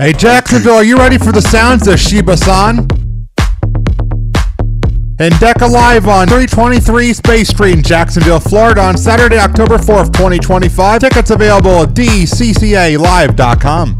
Hey, Jacksonville, are you ready for the sounds of Shiba San? And Decca Live on 323 Space Street in Jacksonville, Florida on Saturday, October 4th, 2025. Tickets available at deccalive.com.